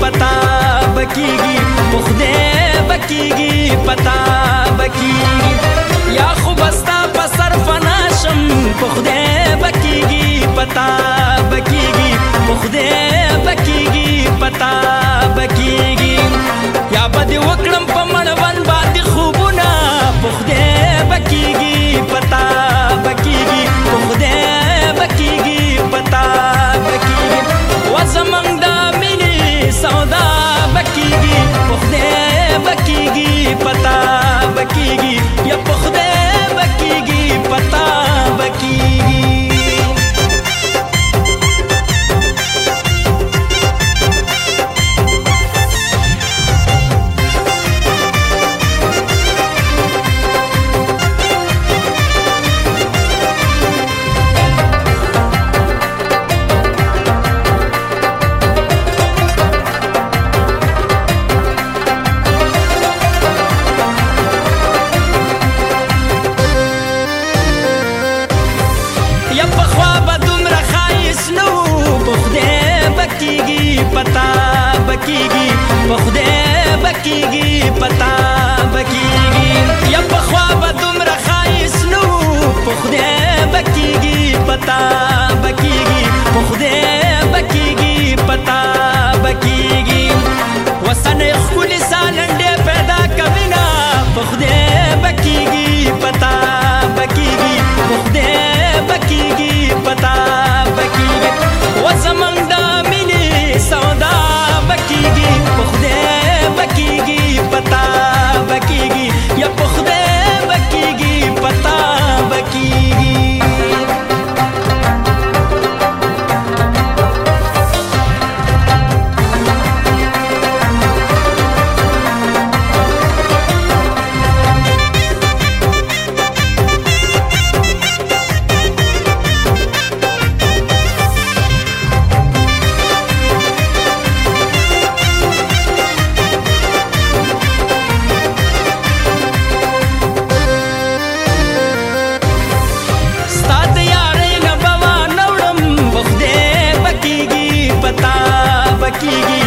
پتا بکیږي مخده بکیږي پتا بکیږي یا خو بستا په صرف ناشم مخده بکیږي پتا بکیږي مخده بکیږي پتا بکیږي بس نو په خدای بکیږي پتا بکیږي په خدای بکیږي پتا بکیږي یا په خوا به دومره خایس نو په خدای بکیږي پتا بکیږي په خدای بکیږي پتا بکیږي وسنه خولي की